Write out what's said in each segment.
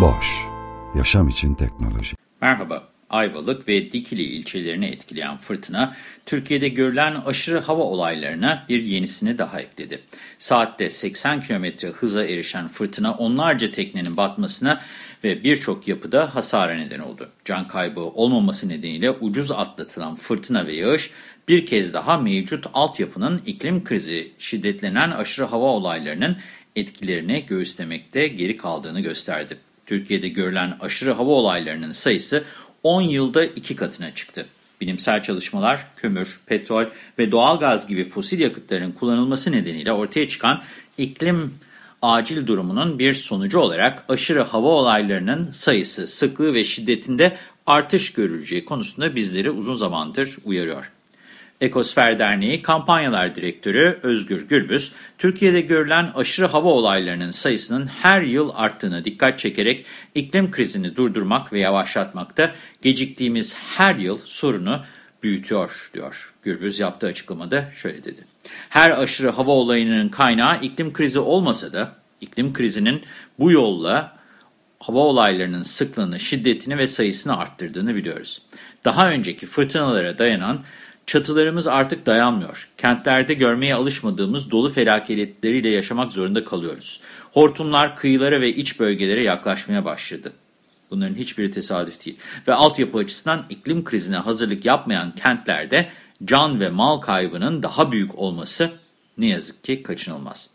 Boş, yaşam için teknoloji. Merhaba, Ayvalık ve Dikili ilçelerini etkileyen fırtına, Türkiye'de görülen aşırı hava olaylarına bir yenisini daha ekledi. Saatte 80 km hıza erişen fırtına onlarca teknenin batmasına ve birçok yapıda hasara neden oldu. Can kaybı olmaması nedeniyle ucuz atlatılan fırtına ve yağış bir kez daha mevcut altyapının iklim krizi şiddetlenen aşırı hava olaylarının etkilerini göğüslemekte geri kaldığını gösterdi. Türkiye'de görülen aşırı hava olaylarının sayısı 10 yılda iki katına çıktı. Bilimsel çalışmalar kömür, petrol ve doğalgaz gibi fosil yakıtların kullanılması nedeniyle ortaya çıkan iklim acil durumunun bir sonucu olarak aşırı hava olaylarının sayısı, sıklığı ve şiddetinde artış görüleceği konusunda bizleri uzun zamandır uyarıyor. Ekosfer Derneği Kampanyalar Direktörü Özgür Gürbüz, Türkiye'de görülen aşırı hava olaylarının sayısının her yıl arttığını dikkat çekerek iklim krizini durdurmak ve yavaşlatmakta geciktiğimiz her yıl sorunu büyütüyor diyor. Gürbüz yaptığı açıklamada şöyle dedi. Her aşırı hava olayının kaynağı iklim krizi olmasa da iklim krizinin bu yolla hava olaylarının sıklığını, şiddetini ve sayısını arttırdığını biliyoruz. Daha önceki fırtınalara dayanan Çatılarımız artık dayanmıyor. Kentlerde görmeye alışmadığımız dolu felaketleriyle yaşamak zorunda kalıyoruz. Hortumlar kıyılara ve iç bölgelere yaklaşmaya başladı. Bunların hiçbiri tesadüf değil. Ve altyapı açısından iklim krizine hazırlık yapmayan kentlerde can ve mal kaybının daha büyük olması ne yazık ki kaçınılmaz.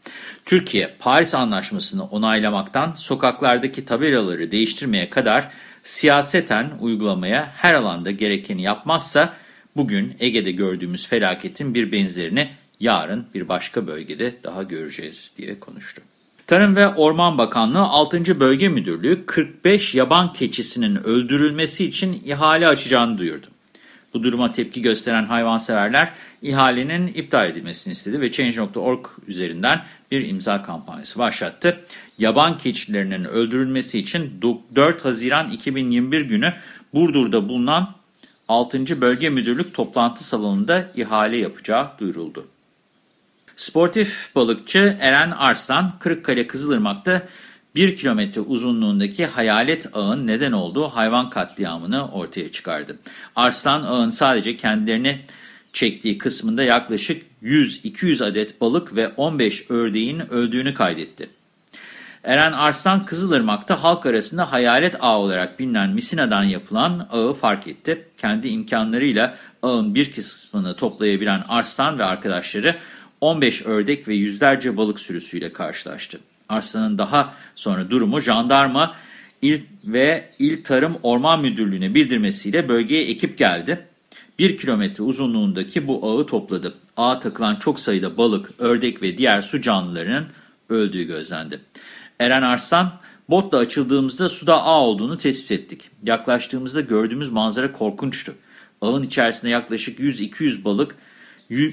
Türkiye, Paris Anlaşması'nı onaylamaktan sokaklardaki tabelaları değiştirmeye kadar siyaseten uygulamaya her alanda gerekeni yapmazsa Bugün Ege'de gördüğümüz felaketin bir benzerini yarın bir başka bölgede daha göreceğiz diye konuştu. Tarım ve Orman Bakanlığı 6. Bölge Müdürlüğü 45 yaban keçisinin öldürülmesi için ihale açacağını duyurdu. Bu duruma tepki gösteren hayvanseverler ihalenin iptal edilmesini istedi ve Change.org üzerinden bir imza kampanyası başlattı. Yaban keçilerinin öldürülmesi için 4 Haziran 2021 günü Burdur'da bulunan 6. Bölge Müdürlük toplantı salonunda ihale yapacağı duyuruldu. Sportif balıkçı Eren Arslan, Kırıkkale Kızılırmak'ta 1 kilometre uzunluğundaki hayalet ağın neden olduğu hayvan katliamını ortaya çıkardı. Arslan ağın sadece kendilerini çektiği kısmında yaklaşık 100-200 adet balık ve 15 ördeğin öldüğünü kaydetti. Eren Arslan Kızılırmak'ta halk arasında hayalet ağ olarak bilinen misina'dan yapılan ağı fark etti. Kendi imkanlarıyla ağın bir kısmını toplayabilen Arslan ve arkadaşları 15 ördek ve yüzlerce balık sürüsüyle karşılaştı. Arslan'ın daha sonra durumu jandarma il ve İl Tarım Orman Müdürlüğü'ne bildirmesiyle bölgeye ekip geldi. 1 kilometre uzunluğundaki bu ağı topladı. Ağa takılan çok sayıda balık, ördek ve diğer su canlılarının öldüğü gözlendi. Eren Arslan, botla açıldığımızda suda ağ olduğunu tespit ettik. Yaklaştığımızda gördüğümüz manzara korkunçtu. Ağın içerisinde yaklaşık 100-200 balık,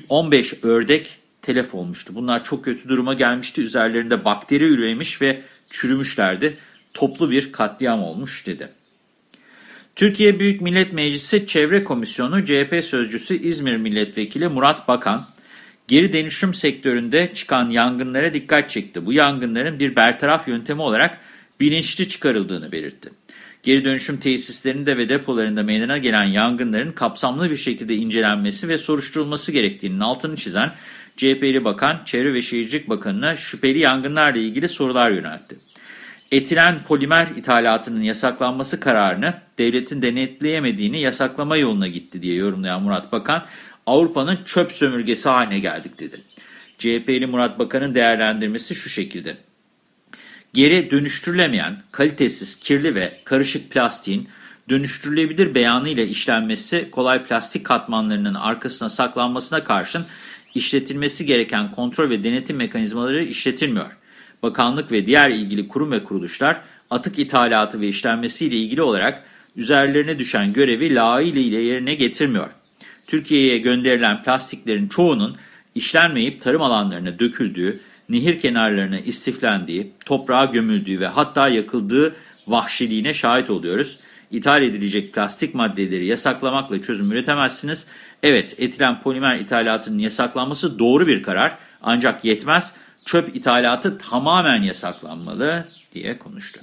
15 ördek telef olmuştu. Bunlar çok kötü duruma gelmişti. Üzerlerinde bakteri üremiş ve çürümüşlerdi. Toplu bir katliam olmuş dedi. Türkiye Büyük Millet Meclisi Çevre Komisyonu CHP Sözcüsü İzmir Milletvekili Murat Bakan, geri dönüşüm sektöründe çıkan yangınlara dikkat çekti. Bu yangınların bir bertaraf yöntemi olarak bilinçli çıkarıldığını belirtti. Geri dönüşüm tesislerinde ve depolarında meydana gelen yangınların kapsamlı bir şekilde incelenmesi ve soruşturulması gerektiğinin altını çizen CHP'li Bakan, Çevre ve Şehircilik Bakanı'na şüpheli yangınlarla ilgili sorular yöneltti. Etilen polimer ithalatının yasaklanması kararını devletin denetleyemediğini yasaklama yoluna gitti diye yorumlayan Murat Bakan, Avrupa'nın çöp sömürgesi haline geldik dedi. CHP'li Murat Bakan'ın değerlendirmesi şu şekilde. Geri dönüştürülemeyen, kalitesiz, kirli ve karışık plastiğin dönüştürülebilir beyanıyla işlenmesi kolay plastik katmanlarının arkasına saklanmasına karşın işletilmesi gereken kontrol ve denetim mekanizmaları işletilmiyor. Bakanlık ve diğer ilgili kurum ve kuruluşlar atık ithalatı ve işlenmesiyle ilgili olarak üzerlerine düşen görevi layığıyla yerine getirmiyor. Türkiye'ye gönderilen plastiklerin çoğunun işlenmeyip tarım alanlarına döküldüğü, nehir kenarlarına istiflendiği, toprağa gömüldüğü ve hatta yakıldığı vahşiliğine şahit oluyoruz. İthal edilecek plastik maddeleri yasaklamakla çözüm üretemezsiniz. Evet, etilen polimer ithalatının yasaklanması doğru bir karar ancak yetmez. Çöp ithalatı tamamen yasaklanmalı diye konuştu.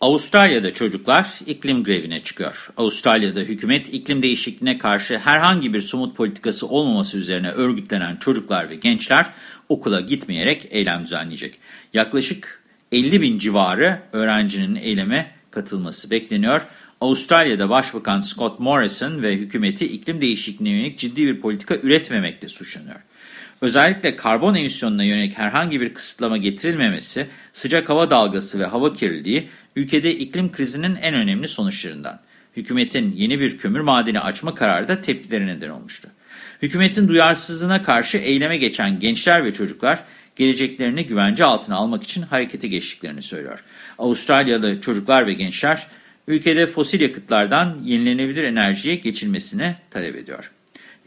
Avustralya'da çocuklar iklim grevine çıkıyor. Avustralya'da hükümet iklim değişikliğine karşı herhangi bir somut politikası olmaması üzerine örgütlenen çocuklar ve gençler okula gitmeyerek eylem düzenleyecek. Yaklaşık 50 bin civarı öğrencinin eyleme katılması bekleniyor. Avustralya'da Başbakan Scott Morrison ve hükümeti iklim değişikliğine yönelik ciddi bir politika üretmemekle suçlanıyor. Özellikle karbon emisyonuna yönelik herhangi bir kısıtlama getirilmemesi, sıcak hava dalgası ve hava kirliliği ülkede iklim krizinin en önemli sonuçlarından. Hükümetin yeni bir kömür madeni açma kararı da tepkilere neden olmuştu. Hükümetin duyarsızlığına karşı eyleme geçen gençler ve çocuklar geleceklerini güvence altına almak için harekete geçtiklerini söylüyor. Avustralyalı çocuklar ve gençler ülkede fosil yakıtlardan yenilenebilir enerjiye geçilmesini talep ediyor.